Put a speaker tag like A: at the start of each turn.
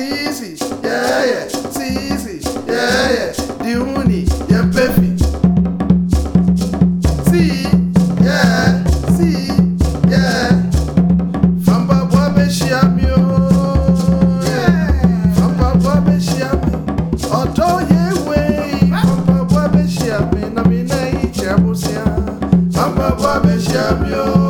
A: Sisi, yeah, yeah. Yeah, yeah. Diuni, yeah, baby. Si, yeah, si, yeah. Famba boa me chiame. Oh, yeah. Famba boa me chiame. Odo ye we. Famba boa me chiame. Na mina i chiamusia. Famba boa me chiame. Oh.